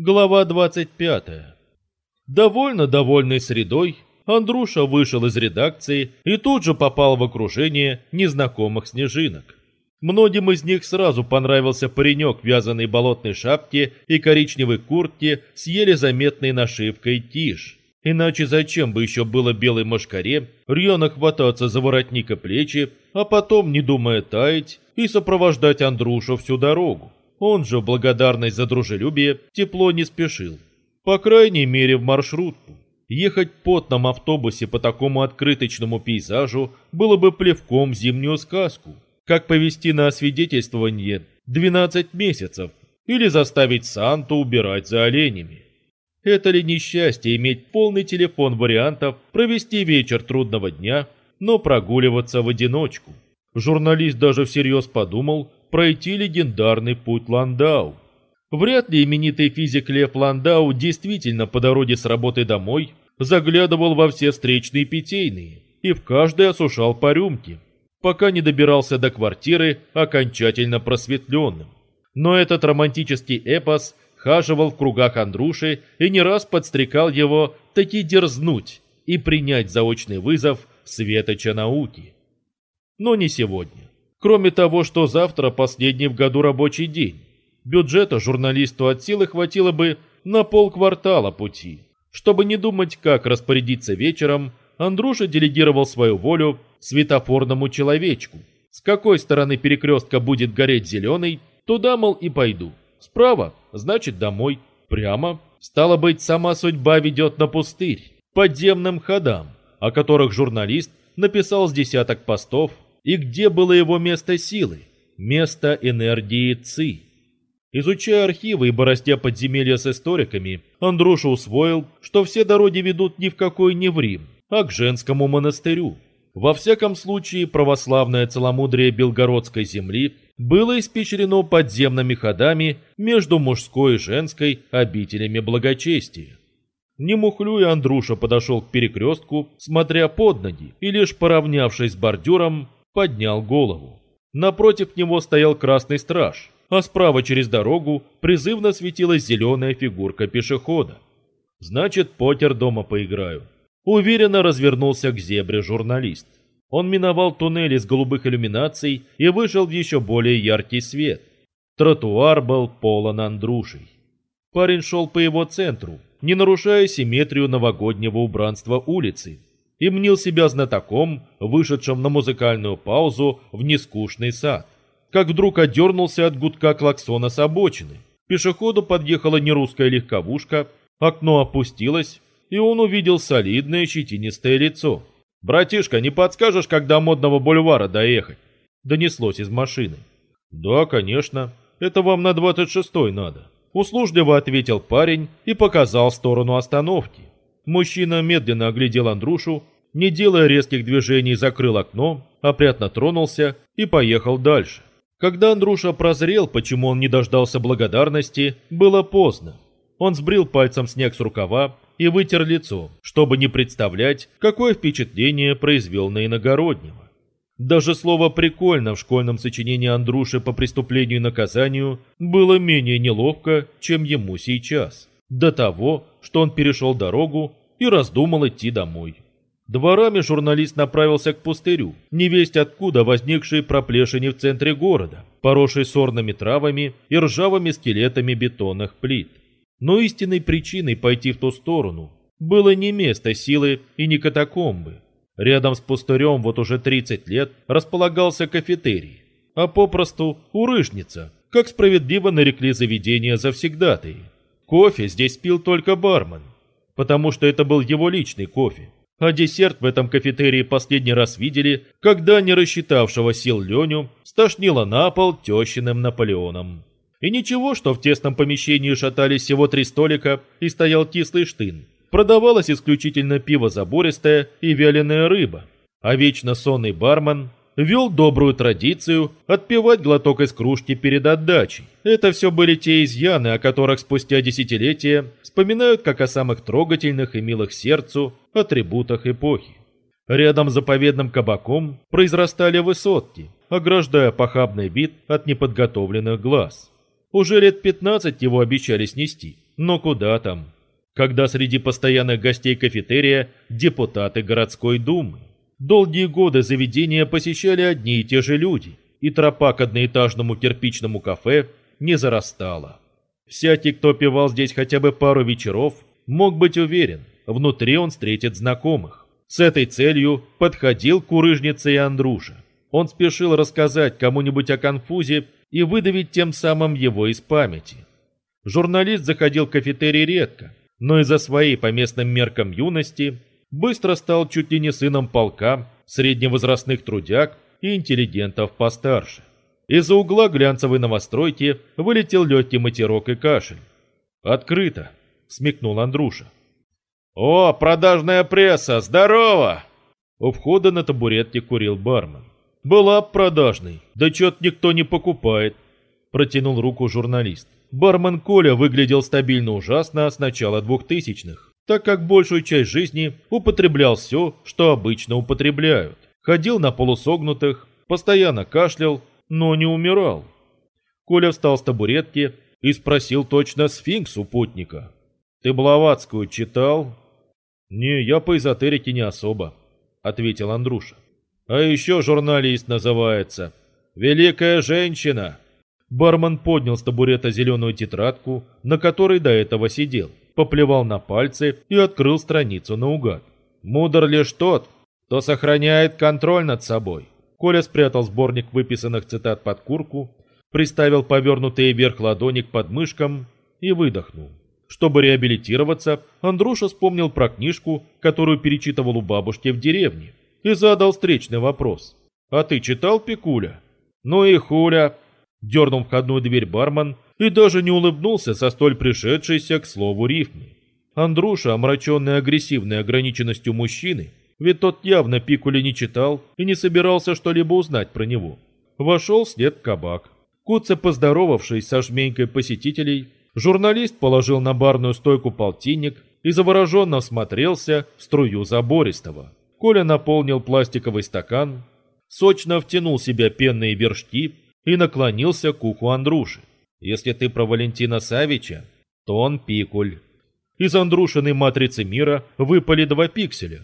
Глава 25. Довольно довольной средой, Андруша вышел из редакции и тут же попал в окружение незнакомых снежинок. Многим из них сразу понравился паренек в вязаной болотной шапке и коричневой куртке с еле заметной нашивкой «Тишь». Иначе зачем бы еще было белой мошкаре рьяно хвататься за воротника плечи, а потом, не думая таять, и сопровождать Андрушу всю дорогу. Он же, в благодарность за дружелюбие, тепло не спешил. По крайней мере, в маршрутку. Ехать потном автобусе по такому открыточному пейзажу было бы плевком в зимнюю сказку. Как повести на освидетельствование 12 месяцев или заставить Санту убирать за оленями. Это ли несчастье иметь полный телефон вариантов провести вечер трудного дня, но прогуливаться в одиночку? Журналист даже всерьез подумал, пройти легендарный путь Ландау. Вряд ли именитый физик Лев Ландау действительно по дороге с работы домой заглядывал во все встречные питейные и в каждой осушал по рюмке, пока не добирался до квартиры окончательно просветленным. Но этот романтический эпос хаживал в кругах Андруши и не раз подстрекал его таки дерзнуть и принять заочный вызов светоча науки. Но не сегодня. Кроме того, что завтра последний в году рабочий день. Бюджета журналисту от силы хватило бы на полквартала пути. Чтобы не думать, как распорядиться вечером, Андруша делегировал свою волю светофорному человечку. С какой стороны перекрестка будет гореть зеленый, туда, мол, и пойду. Справа, значит, домой. Прямо, стало быть, сама судьба ведет на пустырь, подземным ходам, о которых журналист написал с десяток постов, и где было его место силы, место энергии ЦИ. Изучая архивы и бороздя подземелья с историками, Андруша усвоил, что все дороги ведут ни в какой не в Рим, а к женскому монастырю. Во всяком случае, православное целомудрие белгородской земли было испещрено подземными ходами между мужской и женской обителями благочестия. Не мухлюя, Андруша подошел к перекрестку, смотря под ноги, и лишь поравнявшись с бордюром, поднял голову. Напротив него стоял красный страж, а справа через дорогу призывно светилась зеленая фигурка пешехода. Значит, потер дома поиграю. Уверенно развернулся к зебре журналист. Он миновал туннель из голубых иллюминаций и вышел в еще более яркий свет. Тротуар был полон Андрушей. Парень шел по его центру, не нарушая симметрию новогоднего убранства улицы, и мнил себя знатоком, вышедшим на музыкальную паузу в нескучный сад. Как вдруг отдернулся от гудка клаксона с обочины. Пешеходу подъехала нерусская легковушка, окно опустилось, и он увидел солидное щетинистое лицо. «Братишка, не подскажешь, как до модного бульвара доехать?» Донеслось из машины. «Да, конечно. Это вам на 26-й надо». Услужливо ответил парень и показал сторону остановки. Мужчина медленно оглядел Андрушу, не делая резких движений, закрыл окно, опрятно тронулся и поехал дальше. Когда Андруша прозрел, почему он не дождался благодарности, было поздно. Он сбрил пальцем снег с рукава и вытер лицо, чтобы не представлять, какое впечатление произвел на иногороднего. Даже слово «прикольно» в школьном сочинении Андруши по преступлению и наказанию было менее неловко, чем ему сейчас. До того, что он перешел дорогу и раздумал идти домой. Дворами журналист направился к пустырю, невесть откуда возникшие проплешины в центре города, поросшей сорными травами и ржавыми скелетами бетонных плит. Но истинной причиной пойти в ту сторону было не место силы и не катакомбы. Рядом с пустырем вот уже 30 лет располагался кафетерий, а попросту урыжница, как справедливо нарекли заведение завсегдатые. Кофе здесь пил только бармен, потому что это был его личный кофе. А десерт в этом кафетерии последний раз видели, когда не рассчитавшего сил Леню стошнило на пол тещиным Наполеоном. И ничего, что в тесном помещении шатались всего три столика и стоял кислый штын. Продавалось исключительно пиво забористое и вяленая рыба. А вечно сонный бармен вел добрую традицию отпивать глоток из кружки перед отдачей. Это все были те изъяны, о которых спустя десятилетия вспоминают как о самых трогательных и милых сердцу атрибутах эпохи. Рядом с заповедным кабаком произрастали высотки, ограждая похабный вид от неподготовленных глаз. Уже лет 15 его обещали снести. Но куда там? Когда среди постоянных гостей кафетерия депутаты городской думы. Долгие годы заведения посещали одни и те же люди, и тропа к одноэтажному кирпичному кафе не зарастала. Всякий, кто пивал здесь хотя бы пару вечеров, мог быть уверен, внутри он встретит знакомых. С этой целью подходил курыжница и Андруша. Он спешил рассказать кому-нибудь о конфузе и выдавить тем самым его из памяти. Журналист заходил в кафетерий редко, но из-за своей по местным меркам юности быстро стал чуть ли не сыном полка, средневозрастных трудяг и интеллигентов постарше. Из-за угла глянцевой новостройки вылетел легкий матерок и кашель. «Открыто!» — смекнул Андруша. «О, продажная пресса! Здорово!» У входа на табуретке курил бармен. «Была б продажной, да чё-то никто не покупает», — протянул руку журналист. Бармен Коля выглядел стабильно ужасно с начала двухтысячных, так как большую часть жизни употреблял все, что обычно употребляют. Ходил на полусогнутых, постоянно кашлял, но не умирал. Коля встал с табуретки и спросил точно сфинкс у путника. «Ты Блаватскую читал?» «Не, я по эзотерике не особо», — ответил Андруша. «А еще журналист называется. Великая женщина». Бармен поднял с табурета зеленую тетрадку, на которой до этого сидел, поплевал на пальцы и открыл страницу наугад. «Мудр лишь тот, кто сохраняет контроль над собой». Коля спрятал сборник выписанных цитат под курку, приставил повернутые вверх ладони к подмышкам и выдохнул. Чтобы реабилитироваться, Андруша вспомнил про книжку, которую перечитывал у бабушки в деревне, и задал встречный вопрос. «А ты читал Пикуля?» «Ну и хуля!» Дернул входную дверь бармен и даже не улыбнулся со столь пришедшейся к слову рифмы. Андруша, омраченный агрессивной ограниченностью мужчины, ведь тот явно Пикуля не читал и не собирался что-либо узнать про него, вошел вслед в кабак. Куца, поздоровавшись со жменькой посетителей, Журналист положил на барную стойку полтинник и завороженно всмотрелся в струю забористого. Коля наполнил пластиковый стакан, сочно втянул себя пенные вершки и наклонился к уху Андруши. «Если ты про Валентина Савича, то он пикуль». Из Андрушиной матрицы мира выпали два пикселя.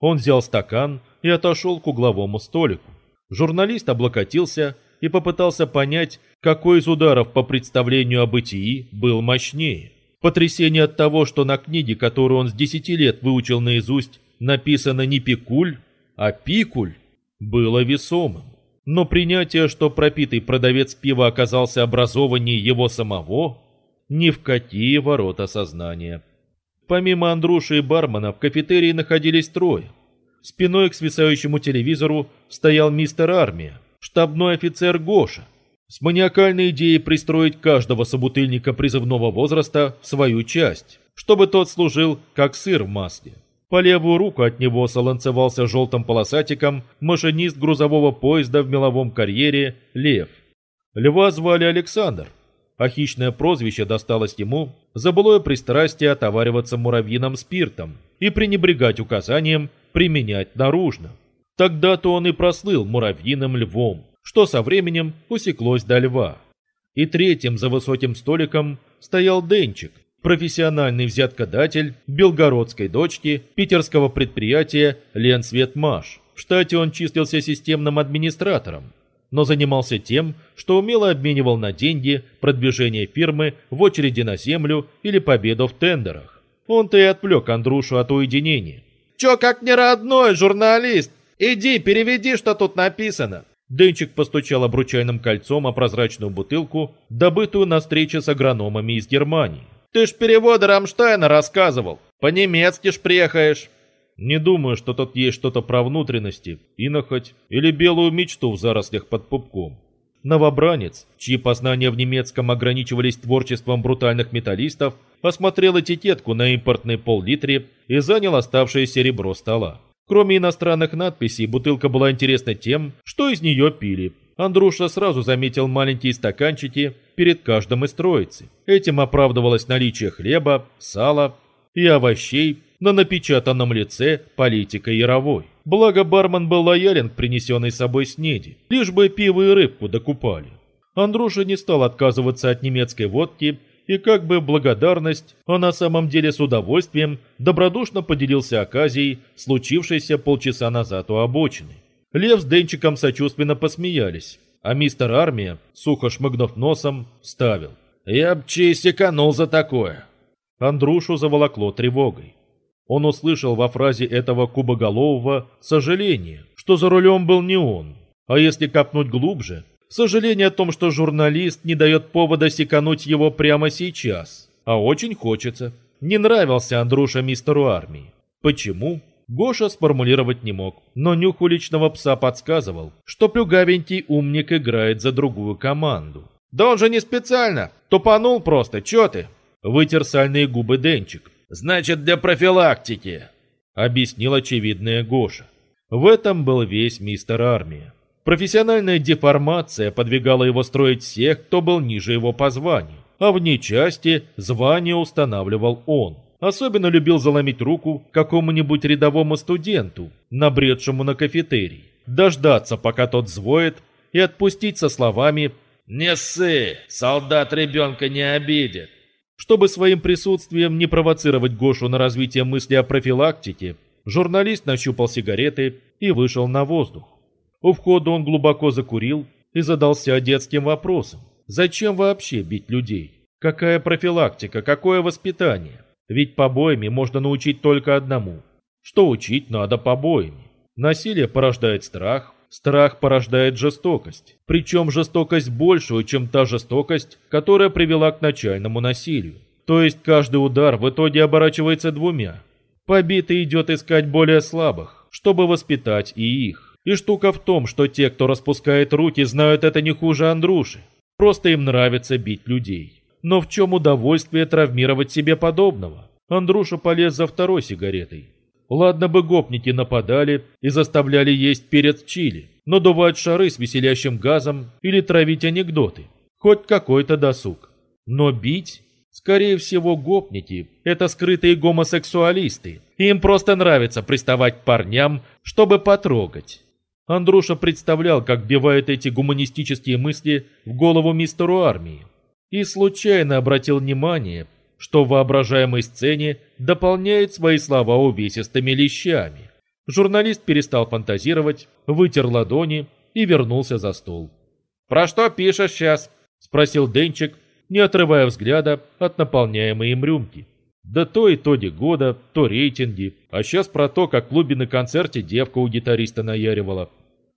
Он взял стакан и отошел к угловому столику. Журналист облокотился и попытался понять, какой из ударов по представлению о бытии был мощнее. Потрясение от того, что на книге, которую он с десяти лет выучил наизусть, написано не «пикуль», а «пикуль», было весомым. Но принятие, что пропитый продавец пива оказался образованнее его самого, ни в какие ворота сознания. Помимо Андруши и бармена в кафетерии находились трое. Спиной к свисающему телевизору стоял мистер Армия, штабной офицер Гоша, с маниакальной идеей пристроить каждого собутыльника призывного возраста в свою часть, чтобы тот служил как сыр в масле. По левую руку от него солонцевался желтым полосатиком машинист грузового поезда в меловом карьере Лев. Льва звали Александр, а хищное прозвище досталось ему за былое пристрастие отовариваться муравьиным спиртом и пренебрегать указанием применять наружно. Тогда-то он и прослыл муравьиным львом, что со временем усеклось до льва. И третьим за высоким столиком стоял Денчик, профессиональный взяткодатель белгородской дочки питерского предприятия «Ленсветмаш». В штате он числился системным администратором, но занимался тем, что умело обменивал на деньги продвижение фирмы в очереди на землю или победу в тендерах. Он-то и отвлек Андрушу от уединения. «Чё как не родной, журналист? Иди, переведи, что тут написано!» Денчик постучал обручальным кольцом о прозрачную бутылку, добытую на встрече с агрономами из Германии. «Ты ж переводы Рамштайна рассказывал. По-немецки ж приехаешь». «Не думаю, что тут есть что-то про внутренности, инохоть или белую мечту в зарослях под пупком». Новобранец, чьи познания в немецком ограничивались творчеством брутальных металлистов, осмотрел этикетку на импортной пол-литре и занял оставшееся ребро стола. Кроме иностранных надписей, бутылка была интересна тем, что из нее пили. Андруша сразу заметил маленькие стаканчики перед каждым из троицы. Этим оправдывалось наличие хлеба, сала и овощей на напечатанном лице политика Яровой. Благо бармен был лоялен к принесенной собой снеди, лишь бы пиво и рыбку докупали. Андруша не стал отказываться от немецкой водки и как бы благодарность, а на самом деле с удовольствием, добродушно поделился оказией, случившейся полчаса назад у обочины. Лев с Денчиком сочувственно посмеялись, а мистер Армия, сухо шмыгнув носом, вставил. «Я б чей секанул за такое!» Андрушу заволокло тревогой. Он услышал во фразе этого кубоголового сожаление, что за рулем был не он. А если копнуть глубже, сожаление о том, что журналист не дает повода секануть его прямо сейчас. А очень хочется. Не нравился Андруша мистеру армии. Почему? Гоша сформулировать не мог, но нюх уличного пса подсказывал, что плюгавенький умник играет за другую команду. «Да он же не специально! Тупанул просто, чё ты?» Вытер сальные губы Денчик. «Значит, для профилактики!» Объяснил очевидное Гоша. В этом был весь мистер Армия. Профессиональная деформация подвигала его строить всех, кто был ниже его по званию, а вне части звание устанавливал он. Особенно любил заломить руку какому-нибудь рядовому студенту, набредшему на кафетерий, дождаться, пока тот взвоет, и отпустить со словами «Не ссы, солдат ребенка не обидит». Чтобы своим присутствием не провоцировать Гошу на развитие мысли о профилактике, журналист нащупал сигареты и вышел на воздух. У входа он глубоко закурил и задался детским вопросом. Зачем вообще бить людей? Какая профилактика, какое воспитание? Ведь побоями можно научить только одному. Что учить надо побоями. Насилие порождает страх, страх порождает жестокость. Причем жестокость большую, чем та жестокость, которая привела к начальному насилию. То есть каждый удар в итоге оборачивается двумя. Побитый идет искать более слабых, чтобы воспитать и их. И штука в том, что те, кто распускает руки, знают это не хуже Андруши. Просто им нравится бить людей. Но в чем удовольствие травмировать себе подобного? Андруша полез за второй сигаретой. Ладно бы гопники нападали и заставляли есть перец чили, но дувать шары с веселящим газом или травить анекдоты. Хоть какой-то досуг. Но бить? Скорее всего, гопники – это скрытые гомосексуалисты. Им просто нравится приставать к парням, чтобы потрогать. Андруша представлял, как бивают эти гуманистические мысли в голову мистеру армии и случайно обратил внимание, что в воображаемой сцене дополняет свои слова увесистыми лещами. Журналист перестал фантазировать, вытер ладони и вернулся за стол. «Про что пишешь сейчас?» – спросил Денчик, не отрывая взгляда от наполняемой им рюмки. Да то и то года, то рейтинги, а сейчас про то, как в клубе на концерте девка у гитариста наяривала.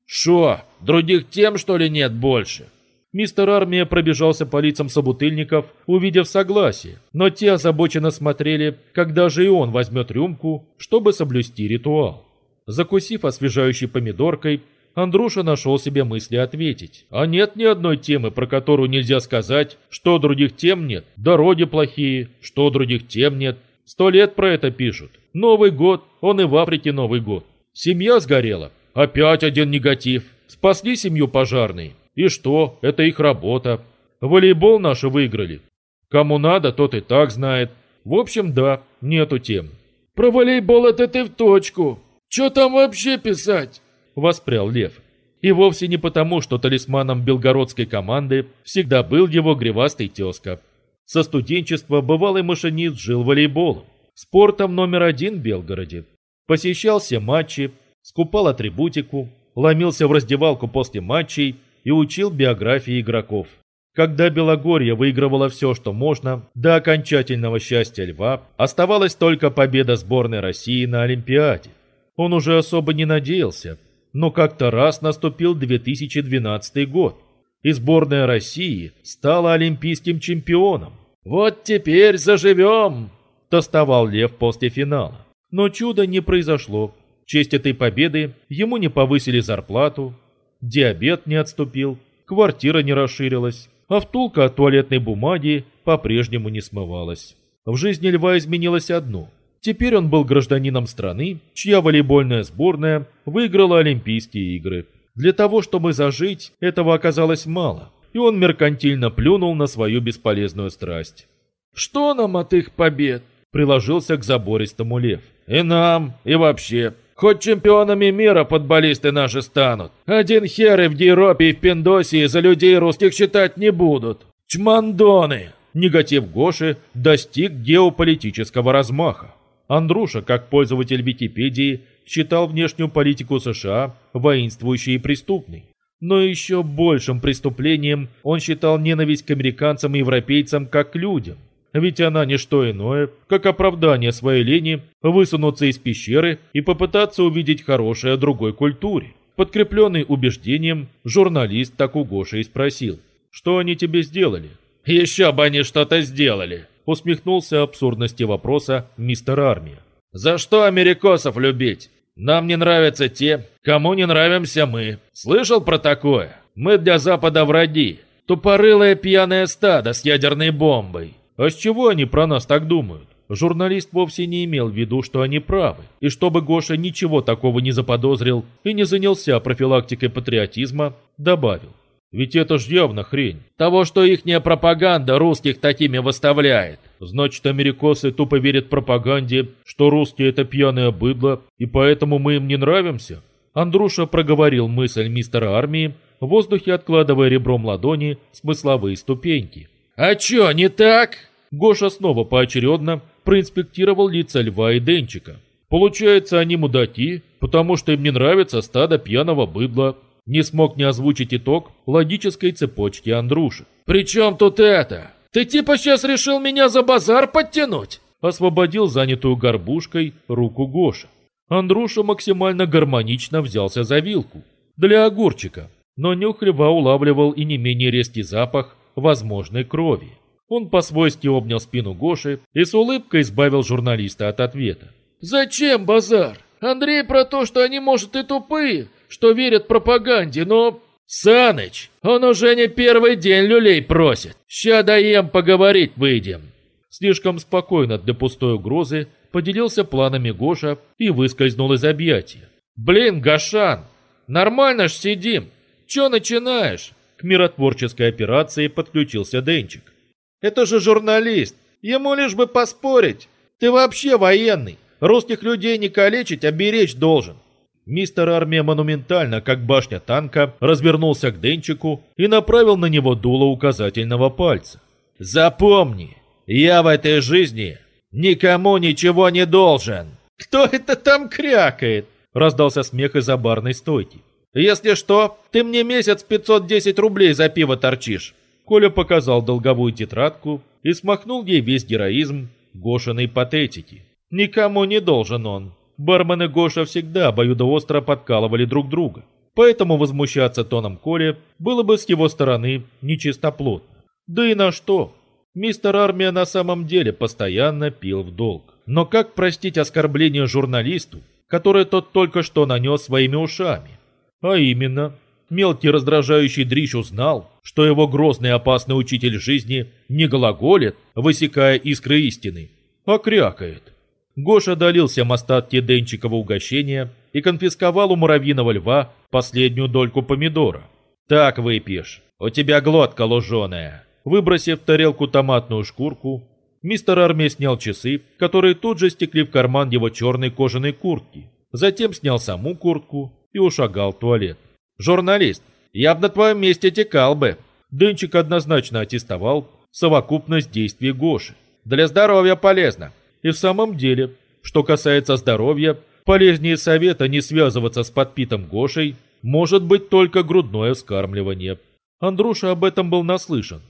«Шо, других тем, что ли, нет больше?» Мистер Армия пробежался по лицам собутыльников, увидев согласие, но те озабоченно смотрели, когда же и он возьмет рюмку, чтобы соблюсти ритуал. Закусив освежающей помидоркой, Андруша нашел себе мысли ответить. А нет ни одной темы, про которую нельзя сказать, что других тем нет, дороги плохие, что других тем нет. Сто лет про это пишут. Новый год, он и в Африке Новый год. Семья сгорела. Опять один негатив. Спасли семью пожарные. И что? Это их работа. Волейбол наши выиграли. Кому надо, тот и так знает. В общем, да, нету тем. Про волейбол это ты в точку. Че там вообще писать? Воспрял Лев. И вовсе не потому, что талисманом белгородской команды всегда был его гривастый тезка. Со студенчества бывалый машинист жил волейболом. Спортом номер один в Белгороде. Посещал все матчи, скупал атрибутику, ломился в раздевалку после матчей и учил биографии игроков. Когда Белогорье выигрывало все, что можно, до окончательного счастья Льва оставалась только победа сборной России на Олимпиаде. Он уже особо не надеялся, но как-то раз наступил 2012 год, и сборная России стала олимпийским чемпионом. «Вот теперь заживем!» – тостовал Лев после финала. Но чуда не произошло. В честь этой победы ему не повысили зарплату, диабет не отступил, квартира не расширилась, а втулка от туалетной бумаги по-прежнему не смывалась. В жизни Льва изменилось одно. Теперь он был гражданином страны, чья волейбольная сборная выиграла Олимпийские игры. Для того, чтобы зажить, этого оказалось мало, и он меркантильно плюнул на свою бесполезную страсть. «Что нам от их побед?» – приложился к забористому Лев. «И нам, и вообще. Хоть чемпионами мира футболисты наши станут. Один хер и в Европе и в Пиндосии за людей русских считать не будут. Чмандоны! негатив Гоши достиг геополитического размаха. Андруша, как пользователь Википедии, считал внешнюю политику США воинствующей и преступной. Но еще большим преступлением он считал ненависть к американцам и европейцам как людям. Ведь она не что иное, как оправдание своей лени высунуться из пещеры и попытаться увидеть хорошее другой культуре. Подкрепленный убеждением, журналист так у Гоши и спросил, что они тебе сделали? «Еще бы они что-то сделали!» Усмехнулся абсурдности вопроса мистер Армия. «За что америкосов любить? Нам не нравятся те, кому не нравимся мы. Слышал про такое? Мы для Запада враги. Тупорылое пьяное стадо с ядерной бомбой. А с чего они про нас так думают? Журналист вовсе не имел в виду, что они правы, и чтобы Гоша ничего такого не заподозрил и не занялся профилактикой патриотизма, добавил. Ведь это ж явно хрень. Того, что ихняя пропаганда русских такими выставляет. Значит, америкосы тупо верят пропаганде, что русские это пьяное быдло, и поэтому мы им не нравимся? Андруша проговорил мысль мистера армии, в воздухе откладывая ребром ладони смысловые ступеньки. «А чё, не так?» Гоша снова поочередно проинспектировал лица льва и денчика. Получается, они мудаки, потому что им не нравится стадо пьяного быдла, не смог не озвучить итог логической цепочки Андруши. «При чем тут это? Ты типа сейчас решил меня за базар подтянуть?» Освободил занятую горбушкой руку Гоша. Андруша максимально гармонично взялся за вилку. Для огурчика. Но нюх льва улавливал и не менее резкий запах возможной крови. Он по-свойски обнял спину Гоши и с улыбкой избавил журналиста от ответа. «Зачем базар? Андрей про то, что они, может, и тупые, что верят пропаганде, но... Саныч, он уже не первый день люлей просит. Ща даем поговорить выйдем. Слишком спокойно для пустой угрозы поделился планами Гоша и выскользнул из объятия. Блин, Гашан, нормально ж сидим. Чё начинаешь? К миротворческой операции подключился Денчик. Это же журналист, ему лишь бы поспорить. Ты вообще военный, русских людей не калечить, а беречь должен. Мистер Армия монументально, как башня танка, развернулся к Денчику и направил на него дуло указательного пальца. «Запомни, я в этой жизни никому ничего не должен!» «Кто это там крякает?» – раздался смех из-за барной стойки. «Если что, ты мне месяц 510 рублей за пиво торчишь!» Коля показал долговую тетрадку и смахнул ей весь героизм Гошиной патетики. «Никому не должен он!» Бармен и Гоша всегда обоюдоостро подкалывали друг друга. Поэтому возмущаться тоном Коли было бы с его стороны нечистоплотно. Да и на что? Мистер Армия на самом деле постоянно пил в долг. Но как простить оскорбление журналисту, которое тот только что нанес своими ушами? А именно, мелкий раздражающий дрищ узнал, что его грозный опасный учитель жизни не глаголит, высекая искры истины, а крякает. Гоша долился остатки Денчикова угощения и конфисковал у муравьиного льва последнюю дольку помидора. «Так выпьешь, у тебя глотка луженая». Выбросив в тарелку томатную шкурку, мистер Армия снял часы, которые тут же стекли в карман его черной кожаной куртки. Затем снял саму куртку и ушагал в туалет. «Журналист, я бы на твоем месте текал бы». Денчик однозначно аттестовал совокупность действий Гоши. «Для здоровья полезно. И в самом деле, что касается здоровья, полезнее совета не связываться с подпитым Гошей может быть только грудное вскармливание. Андруша об этом был наслышан,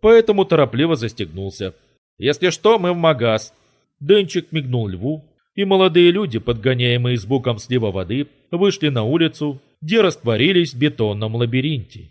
поэтому торопливо застегнулся. «Если что, мы в магаз». Денчик мигнул льву, и молодые люди, подгоняемые звуком слива воды, вышли на улицу, где растворились в бетонном лабиринте.